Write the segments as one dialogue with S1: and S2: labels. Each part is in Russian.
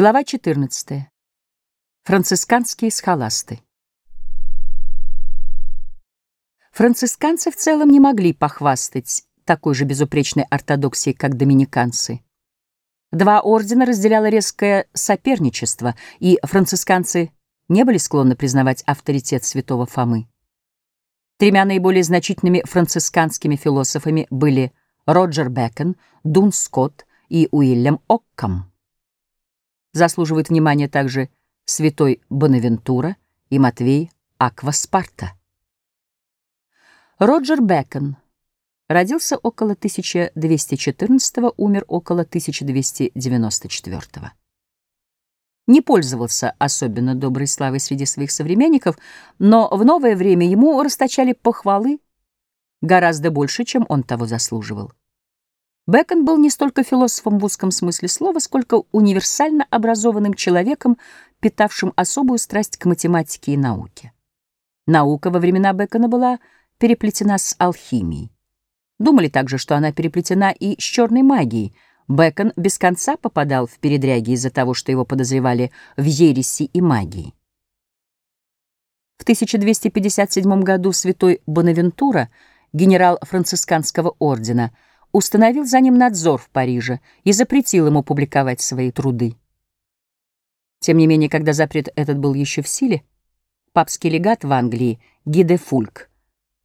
S1: Глава 14. Францисканские схоласты. Францисканцы в целом не могли похвастать такой же безупречной ортодоксией, как доминиканцы. Два ордена разделяло резкое соперничество, и францисканцы не были склонны признавать авторитет святого Фомы. Тремя наиболее значительными францисканскими философами были Роджер Бэкон, Дун Скотт и Уильям Оккам. Заслуживают внимания также святой Бонавентура и Матвей Акваспарта. Роджер Бэкон родился около 1214 умер около 1294 Не пользовался особенно доброй славой среди своих современников, но в новое время ему расточали похвалы гораздо больше, чем он того заслуживал. Бэкон был не столько философом в узком смысле слова, сколько универсально образованным человеком, питавшим особую страсть к математике и науке. Наука во времена Бэкона была переплетена с алхимией. Думали также, что она переплетена и с черной магией. Бэкон без конца попадал в передряги из-за того, что его подозревали в ереси и магии. В 1257 году святой Бонавентура, генерал францисканского ордена, установил за ним надзор в Париже и запретил ему публиковать свои труды. Тем не менее, когда запрет этот был еще в силе, папский легат в Англии Гиде Фульк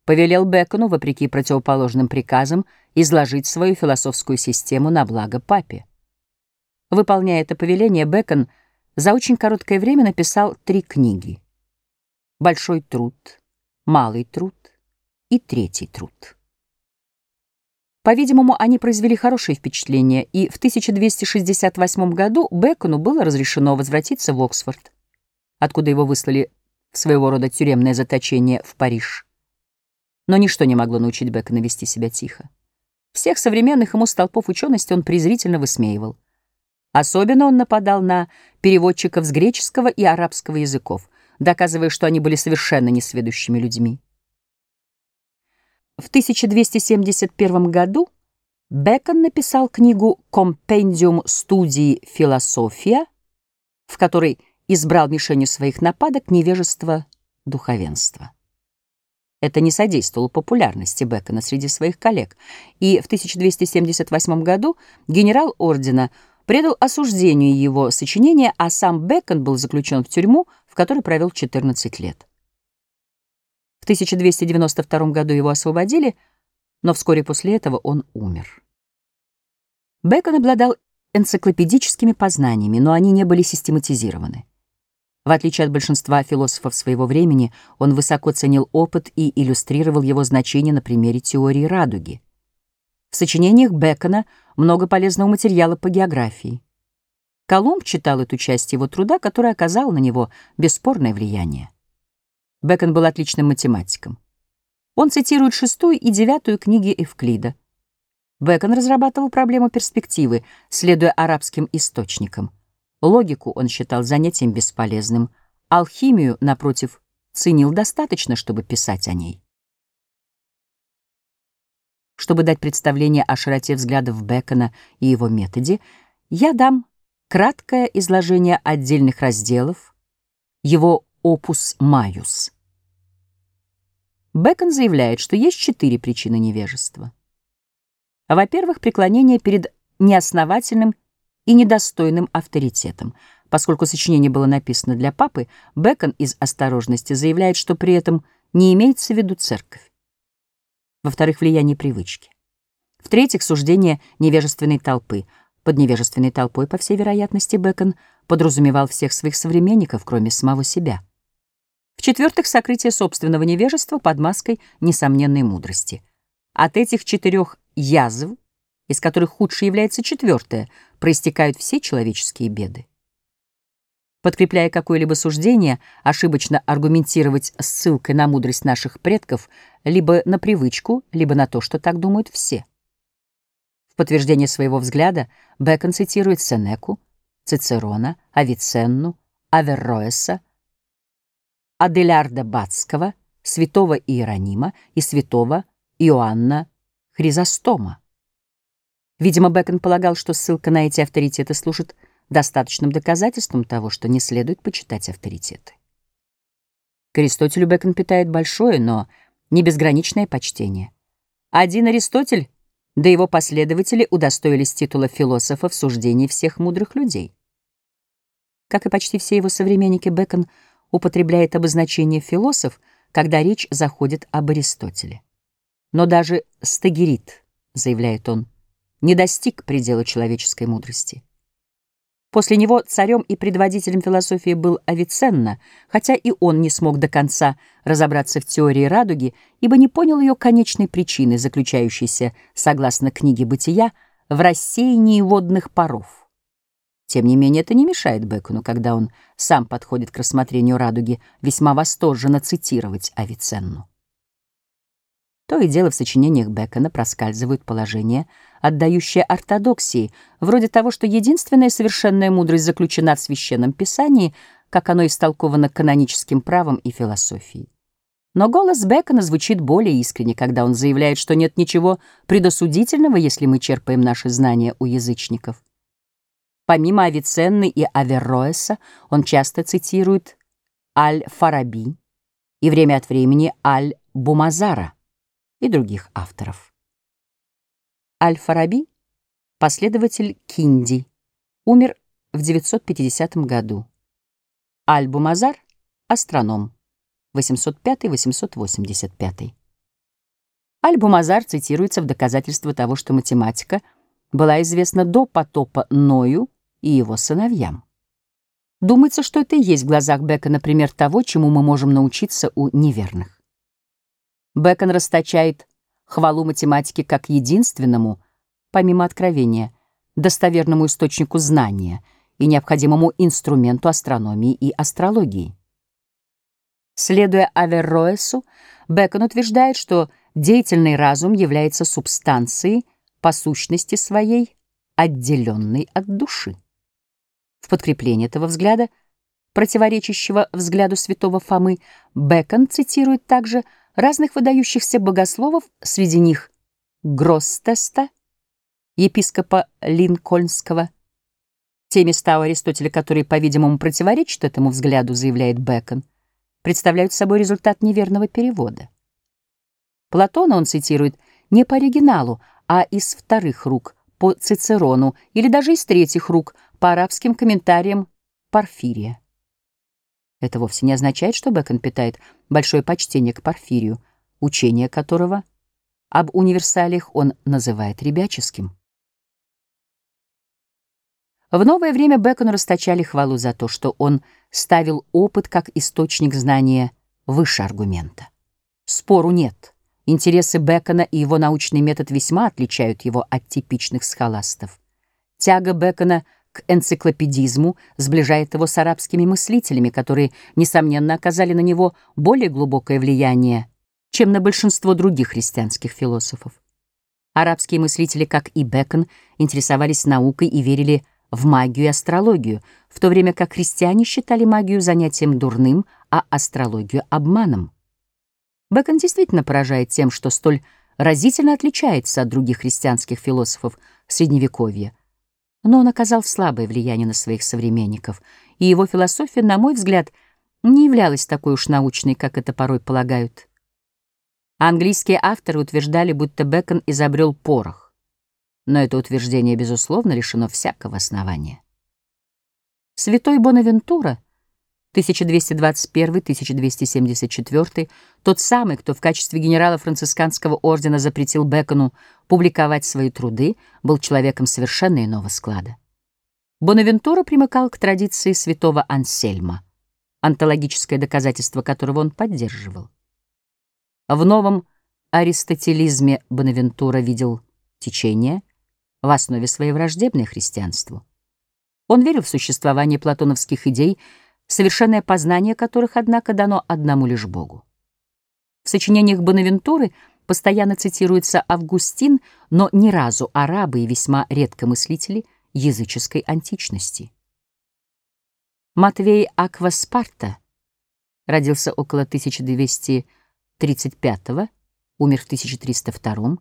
S1: повелел Бекону, вопреки противоположным приказам, изложить свою философскую систему на благо папе. Выполняя это повеление, Бекон за очень короткое время написал три книги. «Большой труд», «Малый труд» и «Третий труд». По-видимому, они произвели хорошее впечатление, и в 1268 году Бэкону было разрешено возвратиться в Оксфорд, откуда его выслали в своего рода тюремное заточение в Париж. Но ничто не могло научить Бэкона вести себя тихо. Всех современных ему столпов учености он презрительно высмеивал. Особенно он нападал на переводчиков с греческого и арабского языков, доказывая, что они были совершенно несведущими людьми. В 1271 году Бекон написал книгу «Компендиум студии философия», в которой избрал мишенью своих нападок невежество духовенства. Это не содействовало популярности Бекона среди своих коллег, и в 1278 году генерал ордена предал осуждению его сочинения, а сам Бекон был заключен в тюрьму, в которой провел 14 лет. В 1292 году его освободили, но вскоре после этого он умер. Бэкон обладал энциклопедическими познаниями, но они не были систематизированы. В отличие от большинства философов своего времени, он высоко ценил опыт и иллюстрировал его значение на примере теории радуги. В сочинениях Бэкона много полезного материала по географии. Колумб читал эту часть его труда, которая оказала на него бесспорное влияние. Бэкон был отличным математиком. Он цитирует шестую и девятую книги Эвклида. Бэкон разрабатывал проблему перспективы, следуя арабским источникам. Логику он считал занятием бесполезным, алхимию, напротив, ценил достаточно, чтобы писать о ней. Чтобы дать представление о широте взглядов Бэкона и его методе, я дам краткое изложение отдельных разделов, его опус майус. Бэкон заявляет, что есть четыре причины невежества. Во-первых, преклонение перед неосновательным и недостойным авторитетом. Поскольку сочинение было написано для папы, Бэкон из осторожности заявляет, что при этом не имеется в виду церковь. Во-вторых, влияние привычки. В-третьих, суждение невежественной толпы. Под невежественной толпой, по всей вероятности, Бэкон подразумевал всех своих современников, кроме самого себя. В-четвертых, сокрытие собственного невежества под маской несомненной мудрости. От этих четырех язв, из которых худшей является четвертая, проистекают все человеческие беды. Подкрепляя какое-либо суждение, ошибочно аргументировать ссылкой на мудрость наших предков либо на привычку, либо на то, что так думают все. В подтверждение своего взгляда Бэкон цитирует Сенеку, Цицерона, Авиценну, Аверроэса, Аделярда Бацкого, святого Иеронима и святого Иоанна Хризостома. Видимо, Бэкон полагал, что ссылка на эти авторитеты служит достаточным доказательством того, что не следует почитать авторитеты. К Аристотелю Бэкон питает большое, но не безграничное почтение. Один Аристотель, да его последователи удостоились титула философа в суждении всех мудрых людей. Как и почти все его современники, Бэкон употребляет обозначение «философ», когда речь заходит об Аристотеле. Но даже Стагерит, заявляет он, не достиг предела человеческой мудрости. После него царем и предводителем философии был Авиценна, хотя и он не смог до конца разобраться в теории радуги, ибо не понял ее конечной причины, заключающейся, согласно книге «Бытия», в рассеянии водных паров. Тем не менее, это не мешает Бекону, когда он сам подходит к рассмотрению радуги, весьма восторженно цитировать Авиценну. То и дело в сочинениях Бекона проскальзывают положения, отдающие ортодоксии, вроде того, что единственная совершенная мудрость заключена в Священном Писании, как оно истолковано каноническим правом и философией. Но голос Бекона звучит более искренне, когда он заявляет, что нет ничего предосудительного, если мы черпаем наши знания у язычников. Помимо Авиценны и Аверроэса, он часто цитирует Аль-Фараби и время от времени Аль-Бумазара и других авторов. Аль-Фараби, последователь Кинди, умер в 950 году. Аль-Бумазар — астроном, 805-885. Аль-Бумазар цитируется в доказательство того, что математика была известна до потопа Ною и его сыновьям. Думается, что это и есть в глазах Бека, например, того, чему мы можем научиться у неверных. Бэкон расточает хвалу математики как единственному, помимо откровения, достоверному источнику знания и необходимому инструменту астрономии и астрологии. Следуя Аверроэсу, Бэкон утверждает, что деятельный разум является субстанцией, по сущности своей, отделенной от души. В подкрепление этого взгляда, противоречащего взгляду святого Фомы, Бэкон цитирует также разных выдающихся богословов, среди них Гросстеста, епископа Линкольнского. Те места у Аристотеля, которые, по-видимому, противоречат этому взгляду, заявляет Бэкон, представляют собой результат неверного перевода. Платона он цитирует не по оригиналу, а из вторых рук, по Цицерону, или даже из третьих рук, по арабским комментариям Порфирия. Это вовсе не означает, что Бэкон питает большое почтение к Порфирию, учение которого об универсалиях он называет ребяческим. В новое время Бэкону расточали хвалу за то, что он ставил опыт как источник знания выше аргумента. Спору нет. Интересы Бэкона и его научный метод весьма отличают его от типичных схоластов. Тяга Бэкона к энциклопедизму сближает его с арабскими мыслителями, которые, несомненно, оказали на него более глубокое влияние, чем на большинство других христианских философов. Арабские мыслители, как и Бекон, интересовались наукой и верили в магию и астрологию, в то время как христиане считали магию занятием дурным, а астрологию — обманом. Бекон действительно поражает тем, что столь разительно отличается от других христианских философов Средневековья — но он оказал слабое влияние на своих современников, и его философия, на мой взгляд, не являлась такой уж научной, как это порой полагают. Английские авторы утверждали, будто Бэкон изобрел порох, но это утверждение, безусловно, лишено всякого основания. Святой Бонавентура 1221-1274, тот самый, кто в качестве генерала францисканского ордена запретил Бекону публиковать свои труды, был человеком совершенно иного склада. Бонавентура примыкал к традиции святого Ансельма, онтологическое доказательство которого он поддерживал. В новом аристотелизме Бонавентура видел течение, в основе своей враждебное христианству. Он верил в существование платоновских идей, совершенное познание которых, однако, дано одному лишь Богу. В сочинениях Бонавентуры постоянно цитируется Августин, но ни разу арабы и весьма редко мыслители языческой античности. Матвей Акваспарта родился около 1235 умер в 1302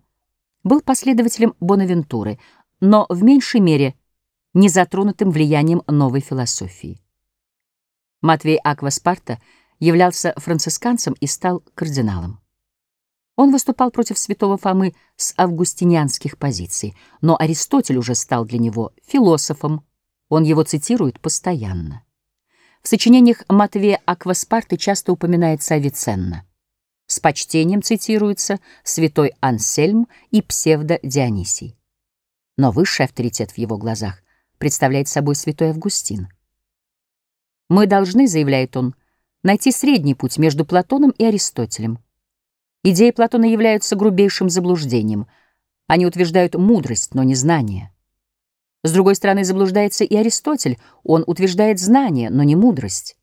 S1: был последователем Бонавентуры, но в меньшей мере не затронутым влиянием новой философии. Матвей Акваспарта являлся францисканцем и стал кардиналом. Он выступал против святого Фомы с августинианских позиций, но Аристотель уже стал для него философом, он его цитирует постоянно. В сочинениях Матвея Акваспарты часто упоминается Авиценна. С почтением цитируются святой Ансельм и псевдо-Дионисий. Но высший авторитет в его глазах представляет собой святой Августин. «Мы должны, — заявляет он, — найти средний путь между Платоном и Аристотелем. Идеи Платона являются грубейшим заблуждением. Они утверждают мудрость, но не знание. С другой стороны, заблуждается и Аристотель. Он утверждает знание, но не мудрость.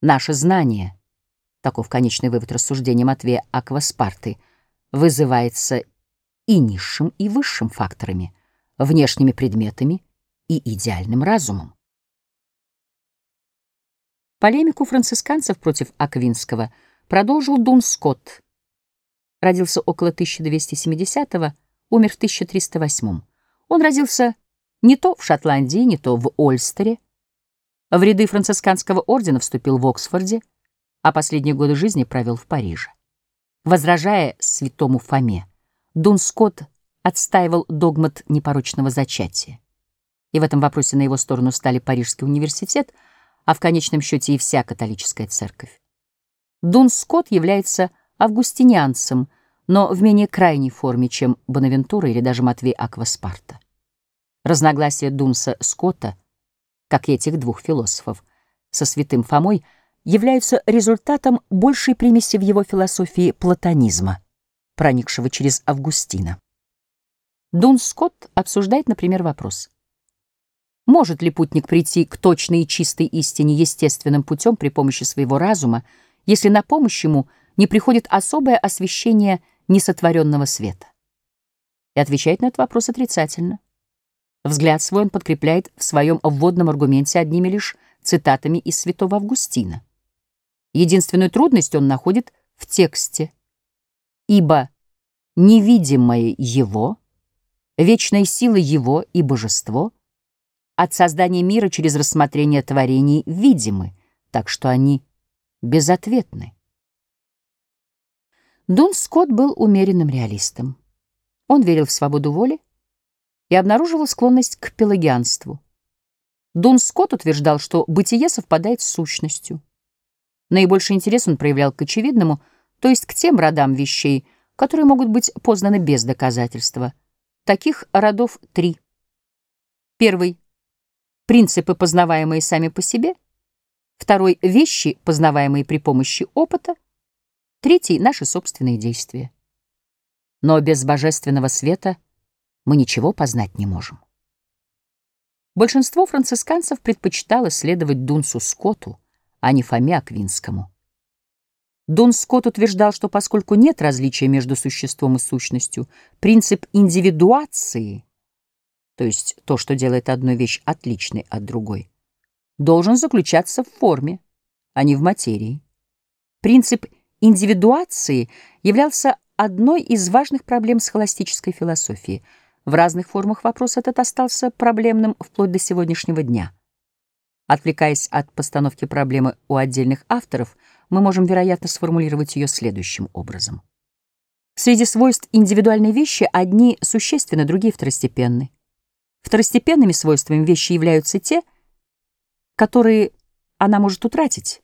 S1: Наше знание, таков конечный вывод рассуждения Матвея Акваспарты, вызывается и низшим, и высшим факторами, внешними предметами и идеальным разумом. Полемику францисканцев против Аквинского продолжил Дун Скотт. Родился около 1270-го, умер в 1308 Он родился не то в Шотландии, не то в Ольстере. В ряды францисканского ордена вступил в Оксфорде, а последние годы жизни провел в Париже. Возражая святому Фоме, Дун Скотт отстаивал догмат непорочного зачатия. И в этом вопросе на его сторону стали Парижский университет — а в конечном счете и вся католическая церковь. Дун Скотт является августинианцем, но в менее крайней форме, чем Бонавентура или даже Матвей Акваспарта. Разногласия Дунса Скотта, как и этих двух философов, со святым Фомой являются результатом большей примеси в его философии платонизма, проникшего через Августина. Дун Скотт обсуждает, например, вопрос – может ли путник прийти к точной и чистой истине естественным путем при помощи своего разума, если на помощь ему не приходит особое освещение несотворенного света? И отвечает на этот вопрос отрицательно. Взгляд свой он подкрепляет в своем вводном аргументе одними лишь цитатами из святого Августина. Единственную трудность он находит в тексте. «Ибо невидимое его, вечная сила его и божество — от создания мира через рассмотрение творений видимы, так что они безответны. Дун Скотт был умеренным реалистом. Он верил в свободу воли и обнаруживал склонность к пелагианству. Дун Скотт утверждал, что бытие совпадает с сущностью. Наибольший интерес он проявлял к очевидному, то есть к тем родам вещей, которые могут быть познаны без доказательства. Таких родов три. Первый принципы, познаваемые сами по себе, второй — вещи, познаваемые при помощи опыта, третий — наши собственные действия. Но без божественного света мы ничего познать не можем. Большинство францисканцев предпочитало следовать Дунсу Скотту, а не Фоме Аквинскому. Дун Скотт утверждал, что поскольку нет различия между существом и сущностью, принцип индивидуации то есть то, что делает одну вещь отличной от другой, должен заключаться в форме, а не в материи. Принцип индивидуации являлся одной из важных проблем схоластической философии. В разных формах вопрос этот остался проблемным вплоть до сегодняшнего дня. Отвлекаясь от постановки проблемы у отдельных авторов, мы можем, вероятно, сформулировать ее следующим образом. Среди свойств индивидуальной вещи одни существенны, другие второстепенны. Второстепенными свойствами вещи являются те, которые она может утратить,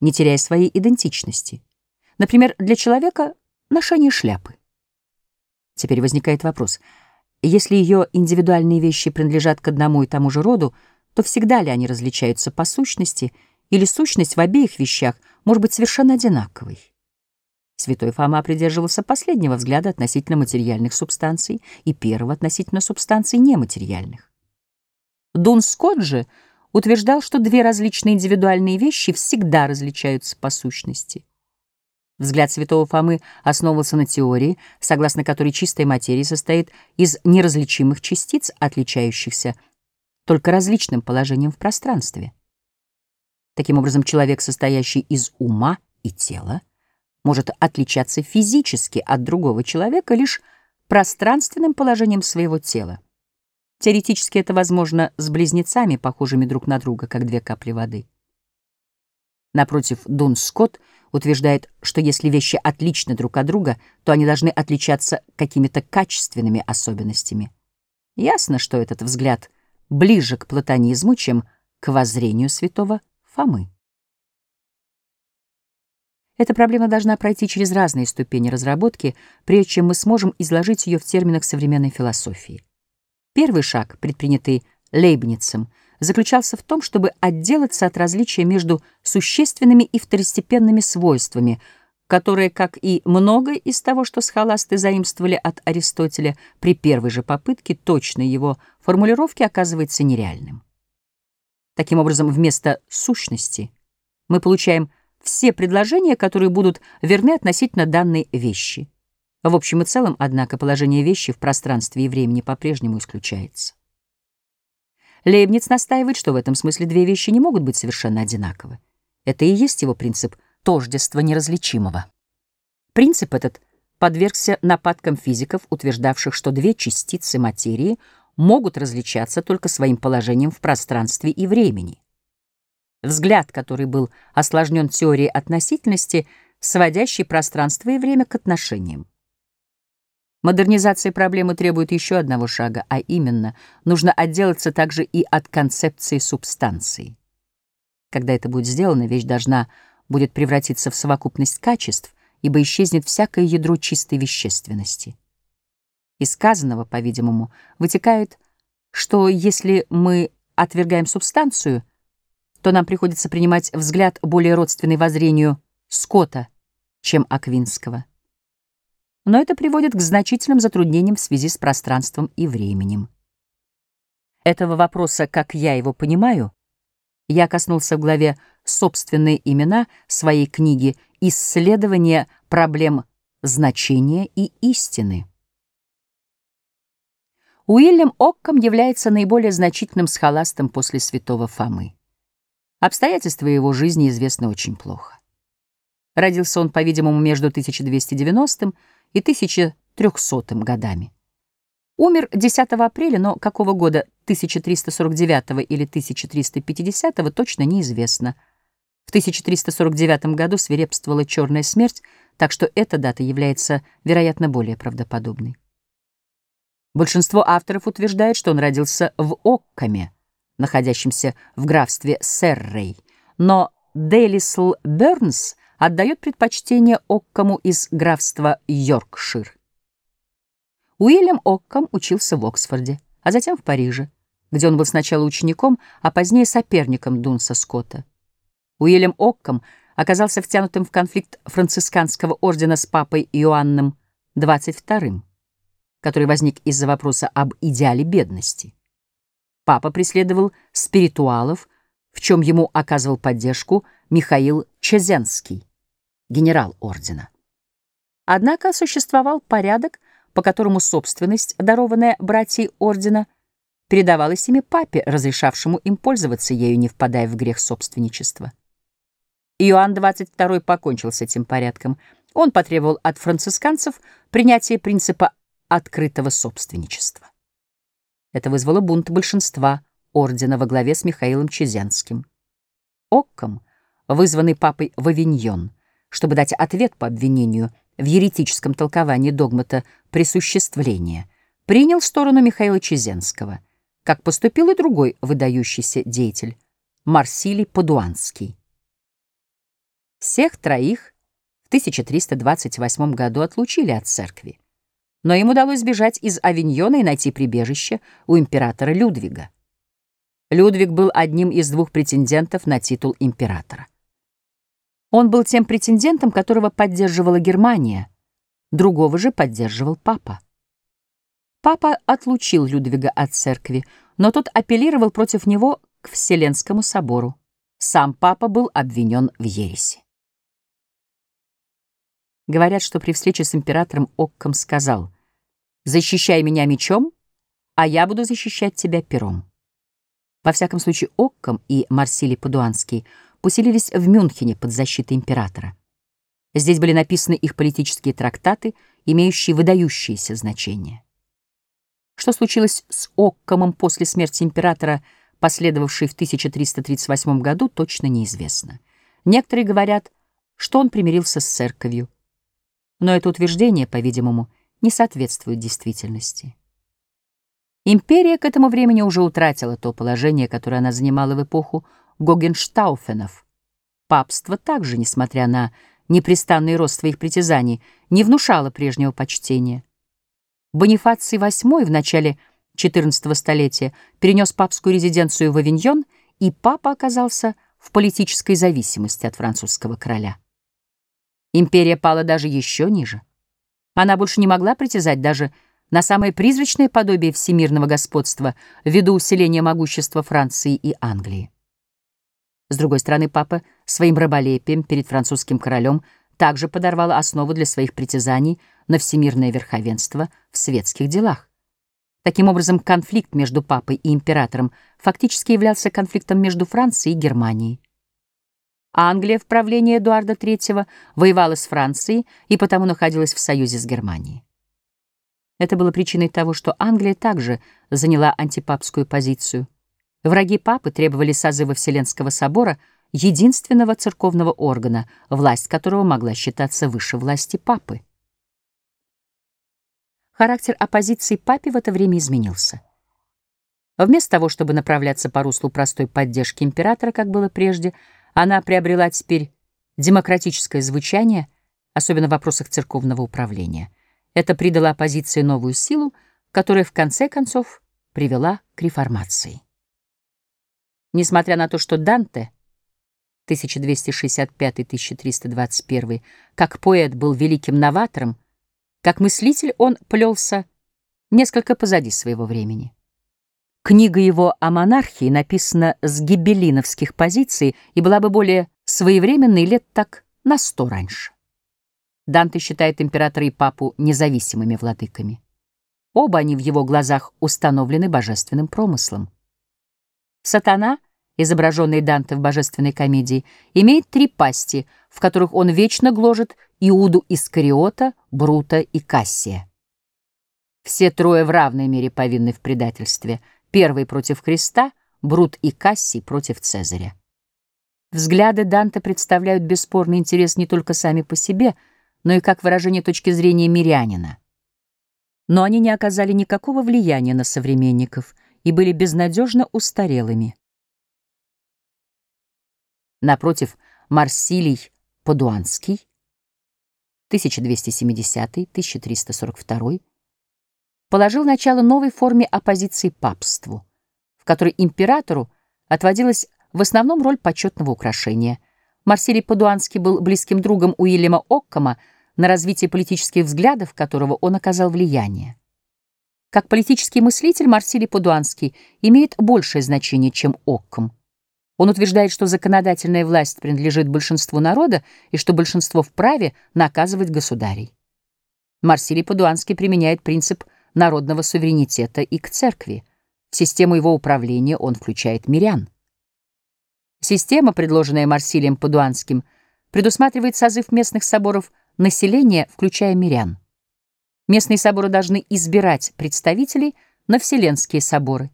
S1: не теряя своей идентичности. Например, для человека ношение шляпы. Теперь возникает вопрос. Если ее индивидуальные вещи принадлежат к одному и тому же роду, то всегда ли они различаются по сущности, или сущность в обеих вещах может быть совершенно одинаковой? Святой Фома придерживался последнего взгляда относительно материальных субстанций и первого относительно субстанций нематериальных. Дун Скотт же утверждал, что две различные индивидуальные вещи всегда различаются по сущности. Взгляд святого Фомы основывался на теории, согласно которой чистая материя состоит из неразличимых частиц, отличающихся только различным положением в пространстве. Таким образом, человек, состоящий из ума и тела, может отличаться физически от другого человека лишь пространственным положением своего тела. Теоретически это возможно с близнецами, похожими друг на друга, как две капли воды. Напротив, Дун Скотт утверждает, что если вещи отличны друг от друга, то они должны отличаться какими-то качественными особенностями. Ясно, что этот взгляд ближе к платонизму, чем к воззрению святого Фомы. Эта проблема должна пройти через разные ступени разработки, прежде чем мы сможем изложить ее в терминах современной философии. Первый шаг, предпринятый Лейбницем, заключался в том, чтобы отделаться от различия между существенными и второстепенными свойствами, которые, как и многое из того, что схоласты заимствовали от Аристотеля, при первой же попытке точной его формулировки оказывается нереальным. Таким образом, вместо сущности мы получаем все предложения, которые будут верны относительно данной вещи. В общем и целом, однако, положение вещи в пространстве и времени по-прежнему исключается. Лейбниц настаивает, что в этом смысле две вещи не могут быть совершенно одинаковы. Это и есть его принцип тождества неразличимого. Принцип этот подвергся нападкам физиков, утверждавших, что две частицы материи могут различаться только своим положением в пространстве и времени. Взгляд, который был осложнен теорией относительности, сводящей пространство и время к отношениям. Модернизация проблемы требует еще одного шага, а именно, нужно отделаться также и от концепции субстанции. Когда это будет сделано, вещь должна будет превратиться в совокупность качеств, ибо исчезнет всякое ядро чистой вещественности. Из сказанного, по-видимому, вытекает, что если мы отвергаем субстанцию, то нам приходится принимать взгляд более родственный воззрению Скотта, чем Аквинского но это приводит к значительным затруднениям в связи с пространством и временем. Этого вопроса, как я его понимаю, я коснулся в главе «Собственные имена» своей книги «Исследование проблем значения и истины». Уильям Оккам является наиболее значительным схоластом после святого Фомы. Обстоятельства его жизни известны очень плохо. Родился он, по-видимому, между 1290 и 1300 годами. Умер 10 апреля, но какого года, 1349 или 1350 точно неизвестно. В 1349 году свирепствовала черная смерть, так что эта дата является, вероятно, более правдоподобной. Большинство авторов утверждает, что он родился в Оккаме, находящемся в графстве Серрей, но Делисл Бернс отдает предпочтение Оккаму из графства Йоркшир. Уильям Оккам учился в Оксфорде, а затем в Париже, где он был сначала учеником, а позднее соперником Дунса Скотта. Уильям Оккам оказался втянутым в конфликт францисканского ордена с папой Иоанном XXII, который возник из-за вопроса об идеале бедности. Папа преследовал спиритуалов, в чем ему оказывал поддержку Михаил Чезенский, генерал ордена. Однако существовал порядок, по которому собственность, дарованная братьей ордена, передавалась ими папе, разрешавшему им пользоваться ею, не впадая в грех собственничества. Иоанн XXII покончил с этим порядком. Он потребовал от францисканцев принятия принципа открытого собственничества. Это вызвало бунт большинства ордена во главе с Михаилом Чезенским. Окком — вызванный папой в Авиньон, чтобы дать ответ по обвинению в еретическом толковании догмата присуществления, принял сторону Михаила Чезенского, как поступил и другой выдающийся деятель Марсилий Падуанский. Всех троих в 1328 году отлучили от церкви, но им удалось сбежать из Авиньона и найти прибежище у императора Людвига. Людвиг был одним из двух претендентов на титул императора. Он был тем претендентом, которого поддерживала Германия, другого же поддерживал папа. Папа отлучил Людвига от церкви, но тот апеллировал против него к Вселенскому собору. Сам папа был обвинен в ереси. Говорят, что при встрече с императором Окком сказал «Защищай меня мечом, а я буду защищать тебя пером». Во всяком случае, Окком и Марсилий Падуанский — поселились в Мюнхене под защитой императора. Здесь были написаны их политические трактаты, имеющие выдающееся значение. Что случилось с Оккомом после смерти императора, последовавшей в 1338 году, точно неизвестно. Некоторые говорят, что он примирился с церковью. Но это утверждение, по-видимому, не соответствует действительности. Империя к этому времени уже утратила то положение, которое она занимала в эпоху Гогенштауфенов. Папство также, несмотря на непрестанный рост своих притязаний, не внушало прежнего почтения. Бонифаций VIII в начале XIV столетия перенес папскую резиденцию в Авиньон, и папа оказался в политической зависимости от французского короля. Империя пала даже еще ниже. Она больше не могла притязать даже на самое призрачное подобие всемирного господства ввиду усиления могущества Франции и Англии. С другой стороны, папа своим раболепием перед французским королем также подорвал основу для своих притязаний на всемирное верховенство в светских делах. Таким образом, конфликт между папой и императором фактически являлся конфликтом между Францией и Германией. Англия в правлении Эдуарда III воевала с Францией и потому находилась в союзе с Германией. Это было причиной того, что Англия также заняла антипапскую позицию. Враги папы требовали созыва Вселенского собора, единственного церковного органа, власть которого могла считаться выше власти папы. Характер оппозиции папе в это время изменился. Вместо того, чтобы направляться по руслу простой поддержки императора, как было прежде, она приобрела теперь демократическое звучание, особенно в вопросах церковного управления. Это придало оппозиции новую силу, которая в конце концов привела к реформации. Несмотря на то, что Данте 1265-1321 как поэт был великим новатором, как мыслитель он плелся несколько позади своего времени. Книга его о монархии написана с гибелиновских позиций и была бы более своевременной лет так на сто раньше. Данте считает императора и папу независимыми владыками. Оба они в его глазах установлены божественным промыслом. Сатана, изображенный Данте в божественной комедии, имеет три пасти, в которых он вечно гложет Иуду Искариота, Брута и Кассия. Все трое в равной мере повинны в предательстве. Первый против Христа, Брут и Кассий против Цезаря. Взгляды Данте представляют бесспорный интерес не только сами по себе — но и как выражение точки зрения мирянина. Но они не оказали никакого влияния на современников и были безнадежно устарелыми. Напротив, Марсилий Падуанский 1270-1342 положил начало новой форме оппозиции папству, в которой императору отводилась в основном роль почетного украшения. Марсилий Падуанский был близким другом Уильяма Оккома, на развитие политических взглядов которого он оказал влияние. Как политический мыслитель Марсилий Падуанский имеет большее значение, чем Окком. Он утверждает, что законодательная власть принадлежит большинству народа и что большинство вправе наказывать государей. Марсилий Падуанский применяет принцип народного суверенитета и к церкви. В систему его управления он включает мирян. Система, предложенная Марсилием Падуанским, предусматривает созыв местных соборов – населения, включая мирян. Местные соборы должны избирать представителей на вселенские соборы.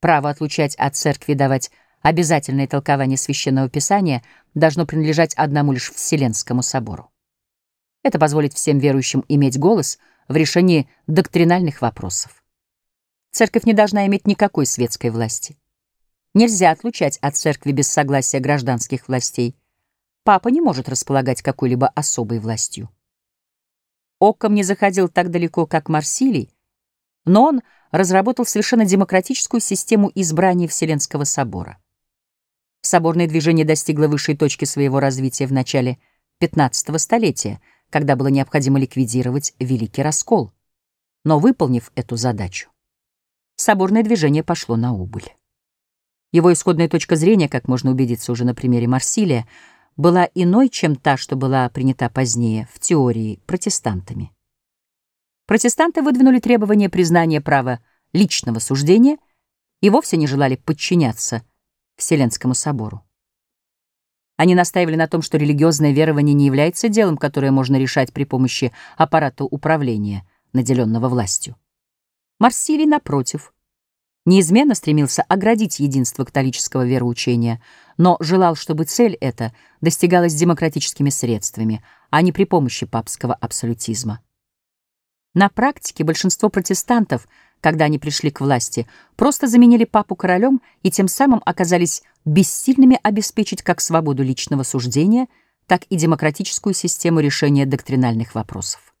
S1: Право отлучать от церкви давать обязательное толкование священного писания должно принадлежать одному лишь Вселенскому собору. Это позволит всем верующим иметь голос в решении доктринальных вопросов. Церковь не должна иметь никакой светской власти. Нельзя отлучать от церкви без согласия гражданских властей, Папа не может располагать какой-либо особой властью. Окком не заходил так далеко, как Марсилий, но он разработал совершенно демократическую систему избрания Вселенского собора. Соборное движение достигло высшей точки своего развития в начале XV столетия, когда было необходимо ликвидировать Великий Раскол. Но выполнив эту задачу, соборное движение пошло на убыль. Его исходная точка зрения, как можно убедиться уже на примере Марсилия, была иной, чем та, что была принята позднее, в теории, протестантами. Протестанты выдвинули требование признания права личного суждения и вовсе не желали подчиняться Вселенскому собору. Они настаивали на том, что религиозное верование не является делом, которое можно решать при помощи аппарата управления, наделенного властью. Марсилий, напротив, неизменно стремился оградить единство католического вероучения, но желал, чтобы цель эта достигалась демократическими средствами, а не при помощи папского абсолютизма. На практике большинство протестантов, когда они пришли к власти, просто заменили папу королем и тем самым оказались бессильными обеспечить как свободу личного суждения, так и демократическую систему решения доктринальных вопросов.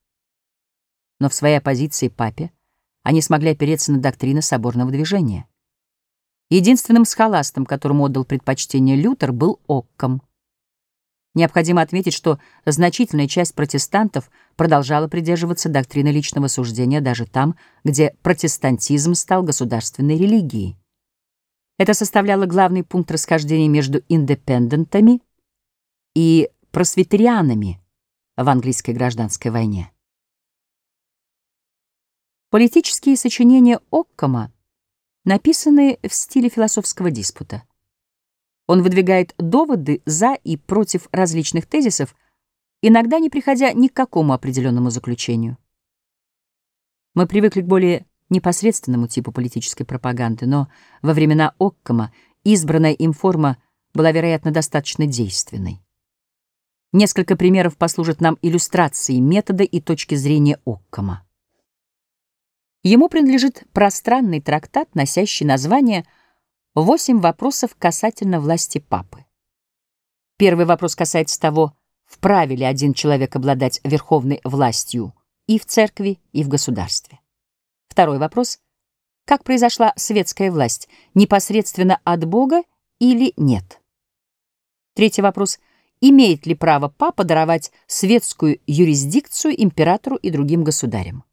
S1: Но в своей оппозиции папе они смогли опереться на доктрины соборного движения. Единственным схоластом, которому отдал предпочтение Лютер, был Окком. Необходимо отметить, что значительная часть протестантов продолжала придерживаться доктрины личного суждения даже там, где протестантизм стал государственной религией. Это составляло главный пункт расхождения между индепендентами и просветерианами в английской гражданской войне. Политические сочинения Оккома написаны в стиле философского диспута. Он выдвигает доводы за и против различных тезисов, иногда не приходя ни к какому определенному заключению. Мы привыкли к более непосредственному типу политической пропаганды, но во времена Оккома избранная им форма была, вероятно, достаточно действенной. Несколько примеров послужат нам иллюстрацией метода и точки зрения Оккома. Ему принадлежит пространный трактат, носящий название «Восемь вопросов касательно власти папы». Первый вопрос касается того, вправе ли один человек обладать верховной властью и в церкви, и в государстве. Второй вопрос — как произошла светская власть, непосредственно от Бога или нет? Третий вопрос — имеет ли право папа даровать светскую юрисдикцию императору и другим государям?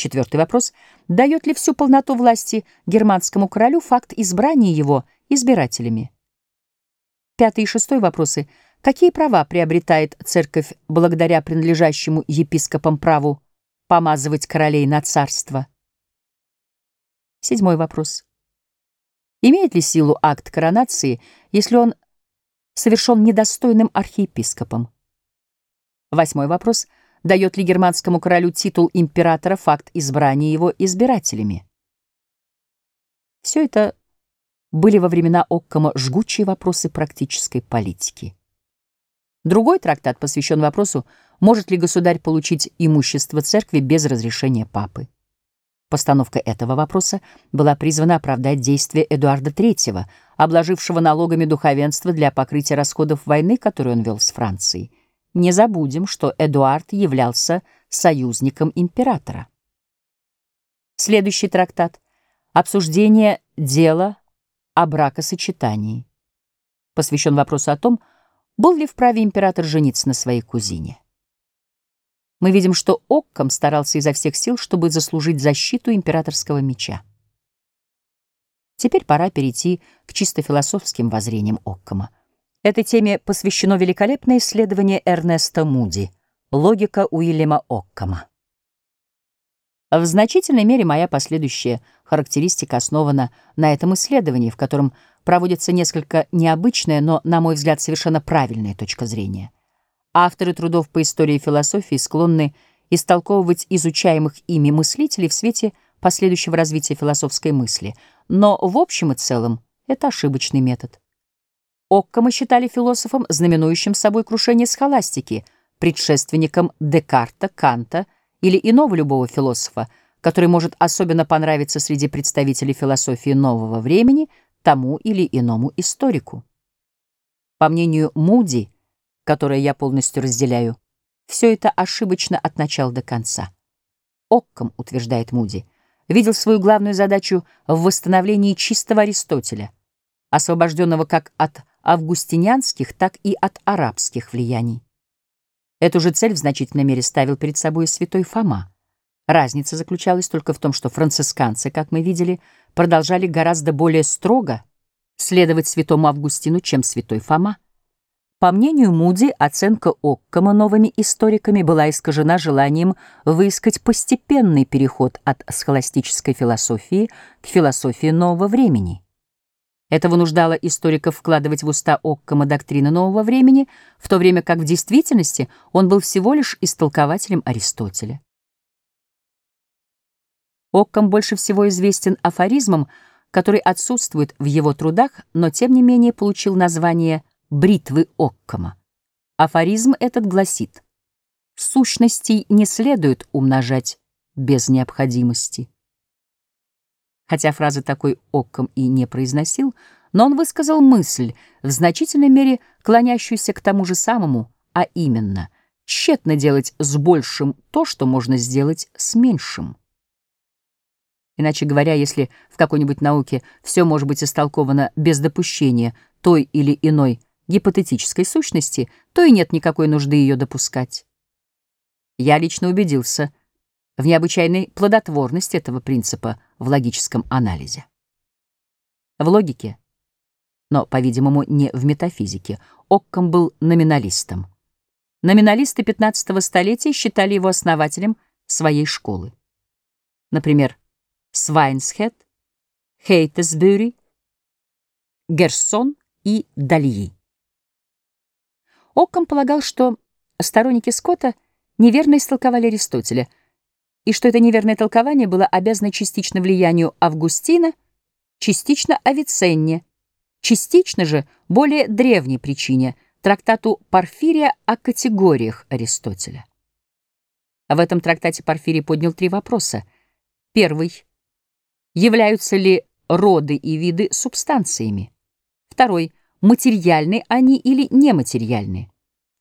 S1: Четвертый вопрос. Дает ли всю полноту власти германскому королю факт избрания его избирателями? Пятый и шестой вопросы. Какие права приобретает церковь благодаря принадлежащему епископам праву помазывать королей на царство? Седьмой вопрос. Имеет ли силу акт коронации, если он совершен недостойным архиепископом? Восьмой вопрос — дает ли германскому королю титул императора факт избрания его избирателями. Все это были во времена Оккома жгучие вопросы практической политики. Другой трактат посвящен вопросу, может ли государь получить имущество церкви без разрешения папы. Постановка этого вопроса была призвана оправдать действия Эдуарда III, обложившего налогами духовенство для покрытия расходов войны, которую он вел с Францией. Не забудем, что Эдуард являлся союзником императора. Следующий трактат — обсуждение дела о бракосочетании. Посвящен вопросу о том, был ли вправе император жениться на своей кузине. Мы видим, что Окком старался изо всех сил, чтобы заслужить защиту императорского меча. Теперь пора перейти к чисто философским воззрениям Оккома. Этой теме посвящено великолепное исследование Эрнеста Муди «Логика Уильяма Оккама». В значительной мере моя последующая характеристика основана на этом исследовании, в котором проводится несколько необычная, но, на мой взгляд, совершенно правильная точка зрения. Авторы трудов по истории и философии склонны истолковывать изучаемых ими мыслителей в свете последующего развития философской мысли, но в общем и целом это ошибочный метод. Оккама считали философом, знаменующим собой крушение схоластики, предшественником Декарта, Канта или иного любого философа, который может особенно понравиться среди представителей философии нового времени тому или иному историку. По мнению Муди, которое я полностью разделяю, все это ошибочно от начала до конца. Оккам, утверждает Муди, видел свою главную задачу в восстановлении чистого Аристотеля, освобожденного как от августинянских, так и от арабских влияний. Эту же цель в значительной мере ставил перед собой и святой Фома. Разница заключалась только в том, что францисканцы, как мы видели, продолжали гораздо более строго следовать святому Августину, чем святой Фома. По мнению Муди, оценка Оккома новыми историками была искажена желанием выискать постепенный переход от схоластической философии к философии нового времени. Это вынуждало историков вкладывать в уста Оккома доктрины нового времени, в то время как в действительности он был всего лишь истолкователем Аристотеля. Оккам больше всего известен афоризмом, который отсутствует в его трудах, но тем не менее получил название «бритвы Оккама». Афоризм этот гласит «Сущностей не следует умножать без необходимости». Хотя фразы такой Оккам и не произносил, но он высказал мысль, в значительной мере клонящуюся к тому же самому, а именно — тщетно делать с большим то, что можно сделать с меньшим. Иначе говоря, если в какой-нибудь науке все может быть истолковано без допущения той или иной гипотетической сущности, то и нет никакой нужды ее допускать. Я лично убедился в необычайной плодотворности этого принципа в логическом анализе. В логике, но, по-видимому, не в метафизике, Оккам был номиналистом. Номиналисты 15 столетия считали его основателем своей школы. Например, Свайнсхед, Хейтесбюри, Герсон и Дальи. Оккам полагал, что сторонники Скотта неверно истолковали Аристотеля, и что это неверное толкование было обязано частично влиянию Августина, частично Авиценне, частично же более древней причине — трактату Порфирия о категориях Аристотеля. В этом трактате Порфирий поднял три вопроса. Первый — Являются ли роды и виды субстанциями? Второй. Материальны они или нематериальны?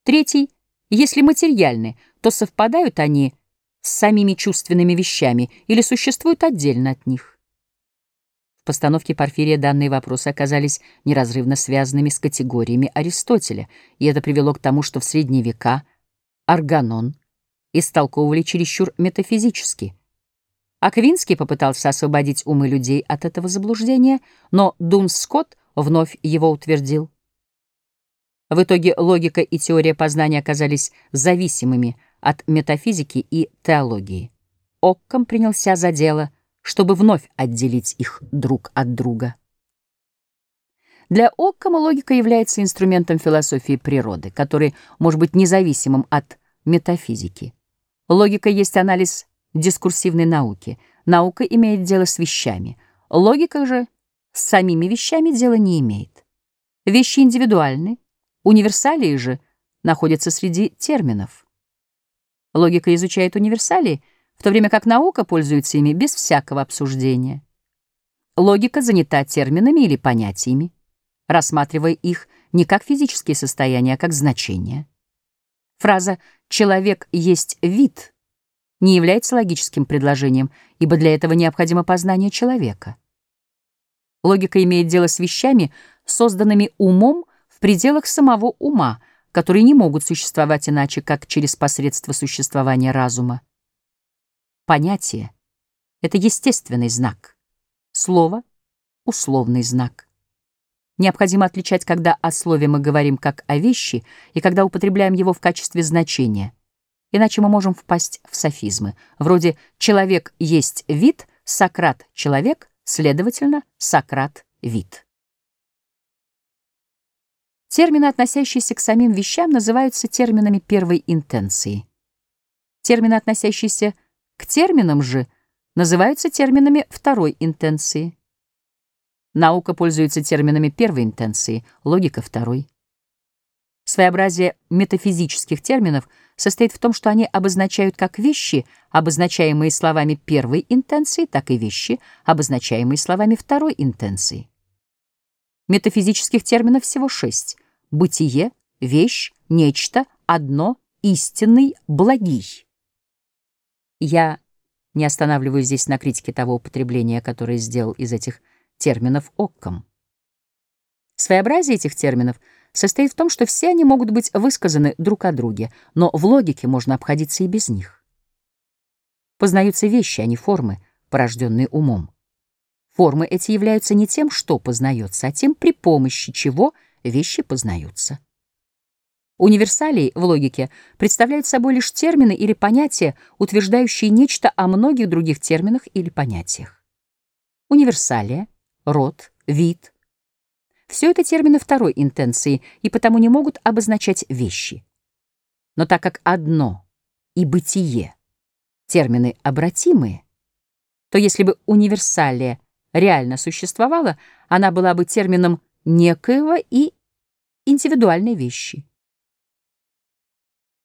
S1: Третий. Если материальны, то совпадают они с самими чувственными вещами или существуют отдельно от них? В постановке Порфирия данные вопросы оказались неразрывно связанными с категориями Аристотеля, и это привело к тому, что в средние века органон истолковывали чересчур метафизически – Аквинский попытался освободить умы людей от этого заблуждения, но Дун Скотт вновь его утвердил. В итоге логика и теория познания оказались зависимыми от метафизики и теологии. Оккам принялся за дело, чтобы вновь отделить их друг от друга. Для Оккама логика является инструментом философии природы, который может быть независимым от метафизики. Логика есть анализ дискурсивной науки. Наука имеет дело с вещами. Логика же с самими вещами дела не имеет. Вещи индивидуальны, универсалии же находятся среди терминов. Логика изучает универсалии, в то время как наука пользуется ими без всякого обсуждения. Логика занята терминами или понятиями, рассматривая их не как физические состояния, а как значения. Фраза «человек есть вид» не является логическим предложением, ибо для этого необходимо познание человека. Логика имеет дело с вещами, созданными умом в пределах самого ума, которые не могут существовать иначе, как через посредство существования разума. Понятие — это естественный знак, слово — условный знак. Необходимо отличать, когда о слове мы говорим как о вещи и когда употребляем его в качестве значения — Иначе мы можем впасть в софизмы, вроде «человек есть вид», «Сократ — человек», следовательно, «Сократ — вид». Термины, относящиеся к самим вещам, называются терминами первой интенции. Термины, относящиеся к терминам же, называются терминами второй интенции. Наука пользуется терминами первой интенции, логика — второй. Своеобразие метафизических терминов состоит в том, что они обозначают как вещи, обозначаемые словами первой интенции, так и вещи, обозначаемые словами второй интенции. Метафизических терминов всего шесть — бытие, вещь, нечто, одно, истинный, благий. Я не останавливаюсь здесь на критике того употребления, которое сделал из этих терминов Оккам. Своеобразие этих терминов — состоит в том, что все они могут быть высказаны друг о друге, но в логике можно обходиться и без них. Познаются вещи, а не формы, порожденные умом. Формы эти являются не тем, что познается, а тем, при помощи чего вещи познаются. Универсалии в логике представляют собой лишь термины или понятия, утверждающие нечто о многих других терминах или понятиях. Универсалия, род, вид — все это термины второй интенции и потому не могут обозначать вещи. Но так как одно и бытие — термины обратимые, то если бы универсалия реально существовала, она была бы термином некоего и индивидуальной вещи.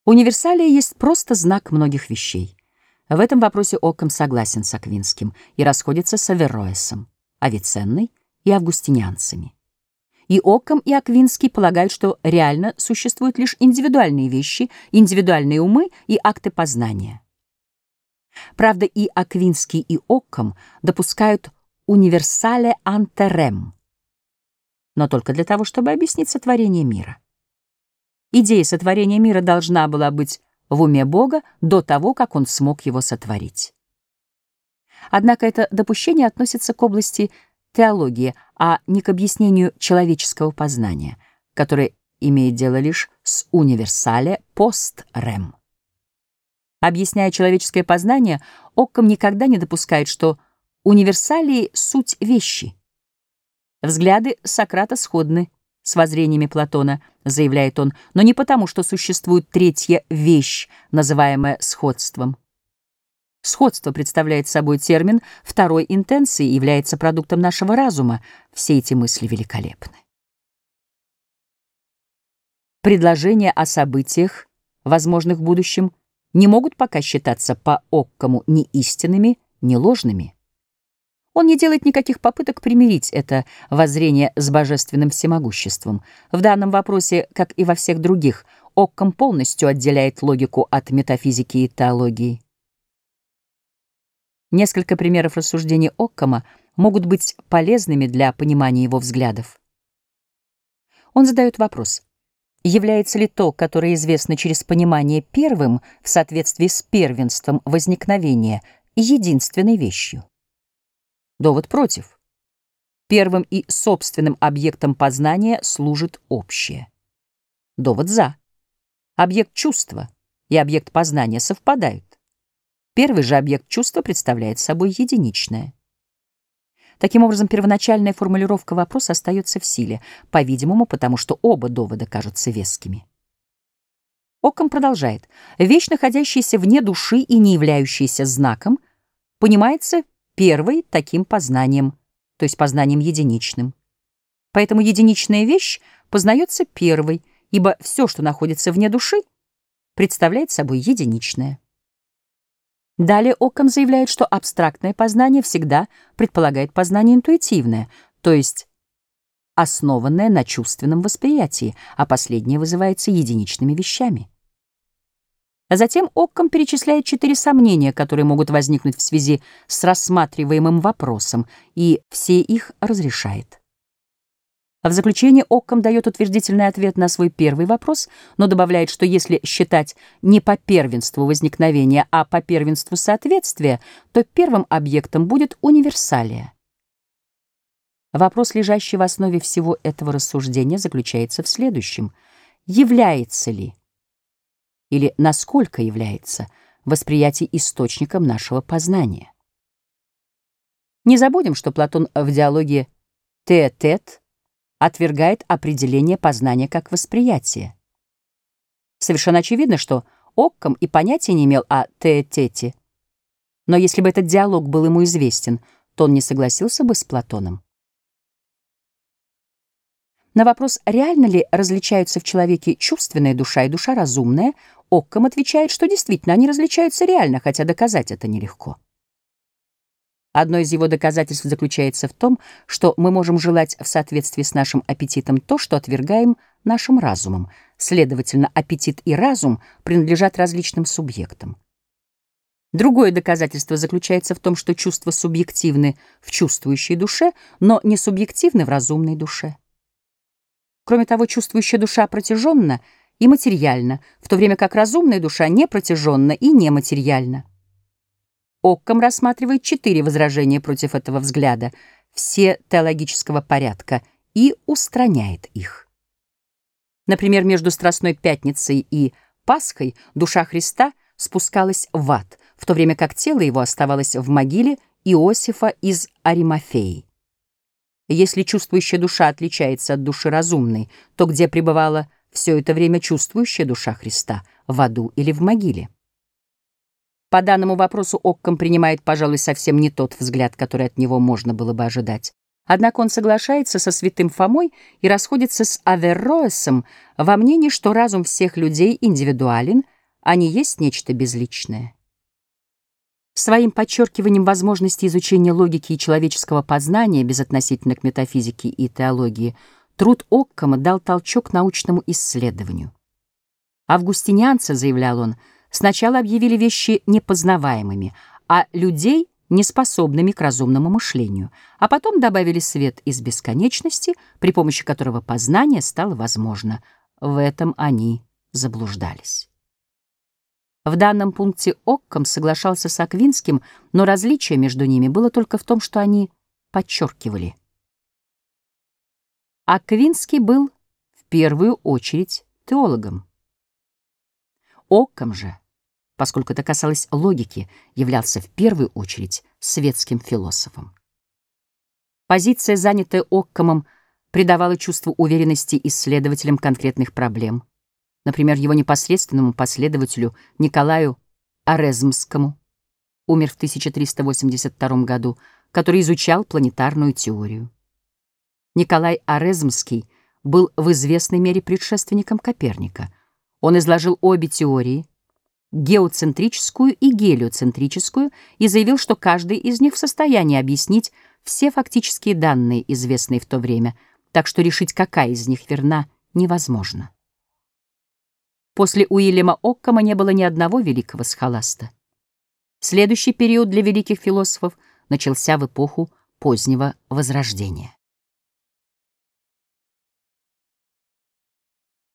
S1: Универсалия есть просто знак многих вещей. В этом вопросе Оккам согласен с Аквинским и расходится с Авероэсом, Авиценной и августинианцами. И Оккам, и Аквинский полагают, что реально существуют лишь индивидуальные вещи, индивидуальные умы и акты познания. Правда, и Аквинский, и Оккам допускают универсале антерем, но только для того, чтобы объяснить сотворение мира. Идея сотворения мира должна была быть в уме Бога до того, как он смог его сотворить. Однако это допущение относится к области теологии, а не к объяснению человеческого познания, которое имеет дело лишь с универсале пост-рем. Объясняя человеческое познание, Оккам никогда не допускает, что универсалии — суть вещи. Взгляды Сократа сходны с воззрениями Платона, заявляет он, но не потому, что существует третья вещь, называемая сходством. Сходство представляет собой термин второй интенции и является продуктом нашего разума. Все эти мысли великолепны. Предложения о событиях, возможных в будущем, не могут пока считаться по Оккому ни истинными, ни ложными. Он не делает никаких попыток примирить это воззрение с божественным всемогуществом. В данном вопросе, как и во всех других, Оккам полностью отделяет логику от метафизики и теологии. Несколько примеров рассуждений Оккама могут быть полезными для понимания его взглядов. Он задает вопрос — Является ли то, которое известно через понимание первым в соответствии с первенством возникновения, единственной вещью? Довод против. Первым и собственным объектом познания служит общее. Довод за. Объект чувства и объект познания совпадают. Первый же объект чувства представляет собой единичное. Таким образом, первоначальная формулировка вопроса остается в силе, по-видимому, потому что оба довода кажутся вескими. Оккам продолжает. Вещь, находящаяся вне души и не являющаяся знаком, понимается первой таким познанием, то есть познанием единичным. Поэтому единичная вещь познается первой, ибо все, что находится вне души, представляет собой единичное. Далее Оккам заявляет, что абстрактное познание всегда предполагает познание интуитивное, то есть основанное на чувственном восприятии, а последнее вызывается единичными вещами. А затем Оккам перечисляет четыре сомнения, которые могут возникнуть в связи с рассматриваемым вопросом, и все их разрешает. В заключение Оккам дает утвердительный ответ на свой первый вопрос, но добавляет, что если считать не по первенству возникновения, а по первенству соответствия, то первым объектом будет универсалия. Вопрос, лежащий в основе всего этого рассуждения, заключается в следующем. Является ли или насколько является восприятие источником нашего познания? Не забудем, что Платон в диалоге «Те-тет» отвергает определение познания как восприятие. Совершенно очевидно, что Оккам и понятия не имел о Теэтете. Но если бы этот диалог был ему известен, то он не согласился бы с Платоном. На вопрос, реально ли различаются в человеке чувственная душа и душа разумная, Оккам отвечает, что действительно они различаются реально, хотя доказать это нелегко. Одно из его доказательств заключается в том, что мы можем желать в соответствии с нашим аппетитом то, что отвергаем нашим разумом. Следовательно, аппетит и разум принадлежат различным субъектам. Другое доказательство заключается в том, что чувства субъективны в чувствующей душе, но не субъективны в разумной душе. Кроме того, чувствующая душа протяженна и материальна, в то время как разумная душа не протяженна и нематериальна. Оккам рассматривает четыре возражения против этого взгляда, все теологического порядка, и устраняет их. Например, между Страстной Пятницей и Пасхой душа Христа спускалась в ад, в то время как тело его оставалось в могиле Иосифа из Аримафеи. Если чувствующая душа отличается от души разумной, то где пребывала все это время чувствующая душа Христа, в аду или в могиле? По данному вопросу Оккам принимает, пожалуй, совсем не тот взгляд, который от него можно было бы ожидать. Однако он соглашается со святым Фомой и расходится с Аверроесом во мнении, что разум всех людей индивидуален, а не есть нечто безличное. Своим подчеркиванием возможности изучения логики и человеческого познания безотносительно к метафизике и теологии труд Оккама дал толчок научному исследованию. Августинианцы, заявлял он, — Сначала объявили вещи непознаваемыми, а людей неспособными к разумному мышлению, а потом добавили свет из бесконечности, при помощи которого познание стало возможно. В этом они заблуждались. В данном пункте Оккам соглашался с Аквинским, но различие между ними было только в том, что они подчеркивали. Аквинский был в первую очередь теологом. Оккам же — поскольку это касалось логики, являлся в первую очередь светским философом. Позиция, занятая Оккамом, придавала чувство уверенности исследователям конкретных проблем, например, его непосредственному последователю Николаю Орезмскому, умер в 1382 году, который изучал планетарную теорию. Николай Орезмский был в известной мере предшественником Коперника. Он изложил обе теории — геоцентрическую и гелиоцентрическую и заявил, что каждый из них в состоянии объяснить все фактические данные, известные в то время, так что решить, какая из них верна, невозможно. После Уильяма Оккама не было ни одного великого схоласта. Следующий период для великих философов начался в эпоху позднего Возрождения.